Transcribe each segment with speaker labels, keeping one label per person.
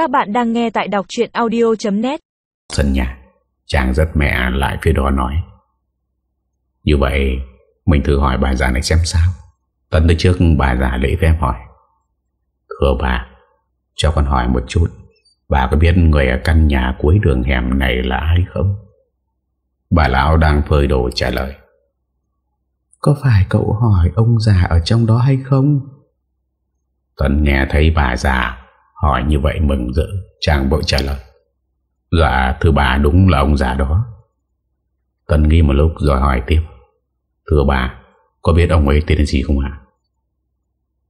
Speaker 1: Các bạn đang nghe tại đọc chuyện audio.net
Speaker 2: Sân nhà Chàng rất mẹ lại phía đó nói. Như vậy Mình thử hỏi bà già này xem sao. Tấn tới trước bà già lễ phép hỏi. Thưa bà Cho con hỏi một chút Bà có biết người ở căn nhà cuối đường hẻm này là ai không? Bà lão đang phơi đồ trả lời. Có phải cậu hỏi ông già ở trong đó hay không? Tuấn nghe thấy bà già hỏi như vậy mừng rỡ, Chàng vội trả lời. Dạ thưa bà, đúng là ông già đó. Tuấn nghi một lúc rồi hỏi tiếp. Thưa bà, Có biết ông ấy tên gì không ạ?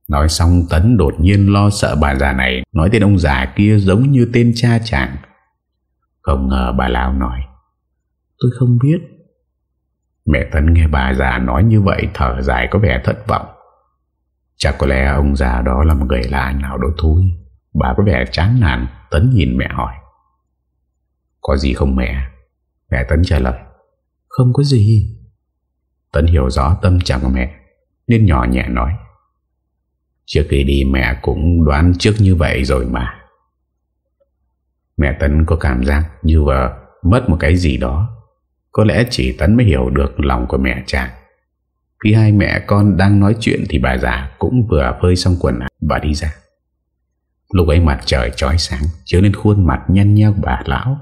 Speaker 2: Nói xong, Tấn đột nhiên lo sợ bà già này Nói tên ông già kia giống như tên cha chàng. Không ngờ bà Lão nói, Tôi không biết. Mẹ Tấn nghe bà già nói như vậy, Thở dài có vẻ thất vọng. Chắc có lẽ ông già đó là một người lạ nào đó thôi. Bà có vẻ chán nản, Tấn nhìn mẹ hỏi. Có gì không mẹ? Mẹ Tấn trả lời. Không có gì. Tấn hiểu rõ tâm trạng của mẹ, Nên nhỏ nhẹ nói. Trước khi đi, mẹ cũng đoán trước như vậy rồi mà. Mẹ Tấn có cảm giác như vợ mất một cái gì đó. Có lẽ chỉ Tấn mới hiểu được lòng của mẹ chàng. Khi hai mẹ con đang nói chuyện Thì bà già cũng vừa phơi xong quần áo và đi ra. Lúc ấy mặt trời trói sáng Chiếu lên khuôn mặt nhăn nheo bà lão.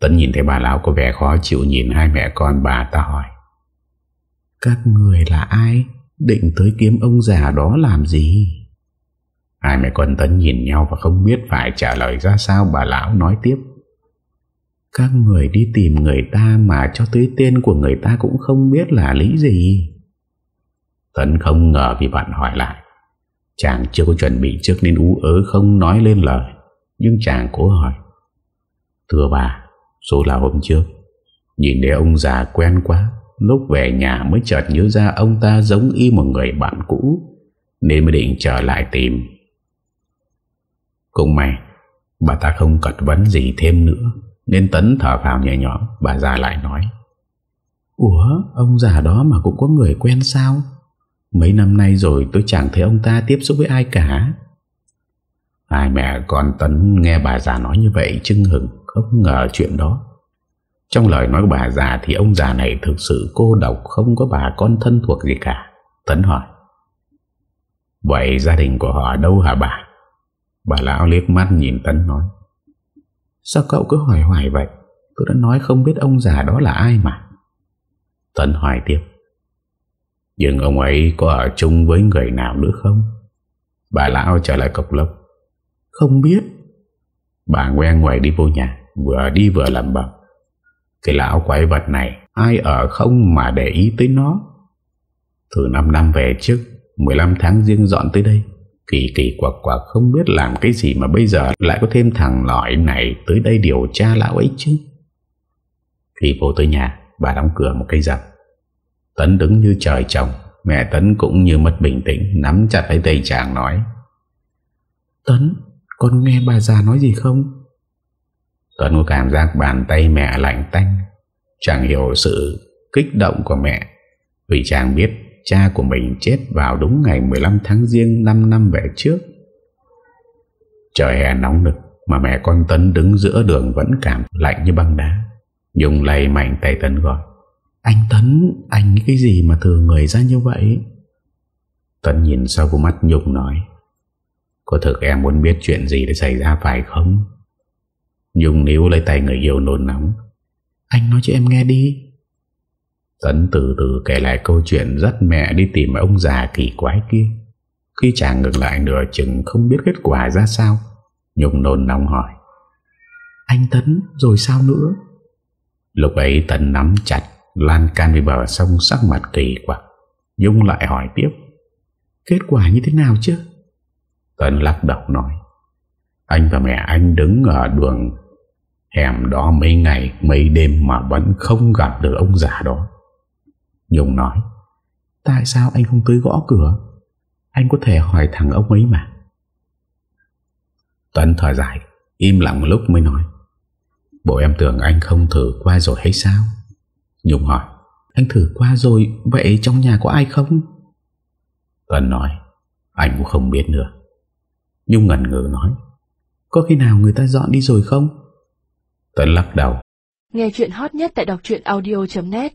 Speaker 2: Tấn nhìn thấy bà lão có vẻ khó chịu Nhìn hai mẹ con bà ta hỏi. Các người là ai? Định tới kiếm ông già đó làm gì? Hai mẹ con Tấn nhìn nhau Và không biết phải trả lời ra sao, Bà lão nói tiếp. Các người đi tìm người ta Mà cho tới tên của người ta Cũng không biết là lý gì. Tấn không ngờ vì bạn hỏi lại. Chàng chưa có chuẩn bị trước nên ú ớ không nói lên lời, Nhưng chàng cố hỏi. Thưa bà, Số là hôm trước, Nhìn thấy ông già quen quá, Lúc về nhà mới chợt nhớ ra Ông ta giống y một người bạn cũ, Nên mới định trở lại tìm. Cũng may, Bà ta không cật vấn gì thêm nữa, Nên Tấn thở vào nhẹ nhõm, Bà già lại nói. Ủa, ông già đó mà cũng có người quen sao? Mấy năm nay rồi tôi chẳng thấy ông ta tiếp xúc với ai cả Hai mẹ con Tấn nghe bà già nói như vậy chưng hừng không ngờ chuyện đó Trong lời nói của bà già thì ông già này thực sự cô độc, không có bà con thân thuộc gì cả Tấn hỏi, Vậy gia đình của họ đâu hả bà? Bà lão liếc mắt nhìn Tấn nói, Sao cậu cứ hỏi hoài vậy? Tôi đã nói không biết ông già đó là ai mà Tấn hỏi tiếp nhưng ông ấy có ở chung với người nào nữa không? Bà lão trả lời cộc lốc. Không biết. Bà ngoe ngoài đi vô nhà, vừa đi vừa làm bầm. Cái lão quái vật này, ai ở không mà để ý tới nó. Từ 5 năm về trước, 15 tháng riêng dọn tới đây. Kỳ kỳ quặc quặc không biết làm cái gì mà bây giờ lại có thêm thằng lõi này tới đây điều tra lão ấy chứ. Khi vô tới nhà, bà đóng cửa một cây rập. Tấn đứng như trời trồng Mẹ Tấn cũng như mất bình tĩnh Nắm chặt lấy tay chàng nói. Tấn Con nghe bà già nói gì không? Tấn có cảm giác bàn tay mẹ lạnh tanh. Chàng hiểu sự kích động của mẹ. Vì chàng biết Cha của mình chết vào đúng ngày 15 tháng riêng 5 năm về trước. Trời hè nóng nực Mà mẹ con Tấn đứng giữa đường Vẫn cảm lạnh như băng đá. Dùng lay mạnh tay Tấn gọi anh Tấn Anh cái gì mà thừa người ra như vậy? Tấn nhìn sau của mắt Nhung nói Có thực em muốn biết chuyện gì đã xảy ra phải không? Nhung níu lấy tay người yêu nôn nóng. Anh nói cho em nghe đi. Tấn từ từ kể lại câu chuyện dắt mẹ đi tìm ông già kỳ quái kia. Khi chàng ngừng lại nửa chừng không biết kết quả ra sao Nhung nôn nóng hỏi Anh Tấn rồi sao nữa? Lúc ấy Tấn nắm chặt Lan can về bờ sông sắc mặt kỳ quặc. Dung lại hỏi tiếp, Kết quả như thế nào chứ? Tân lắc đầu nói, Anh và mẹ anh đứng ở đường Hẻm đó mấy ngày, Mấy đêm mà vẫn không gặp được ông già đó. Dung nói, Tại sao anh không tới gõ cửa? Anh có thể hỏi thằng ông ấy mà. Tân thở dài, Im lặng một lúc mới nói, Bộ em tưởng anh không thử qua rồi hay sao? Nhung hỏi, Anh thử qua rồi, Vậy trong nhà có ai không? Tuấn nói, Anh cũng không biết nữa. Nhung ngần ngừ nói, Có khi nào người ta dọn đi rồi không? Tấn lắc đầu,
Speaker 3: Nghe chuyện hot nhất tại đọc truyện audio.net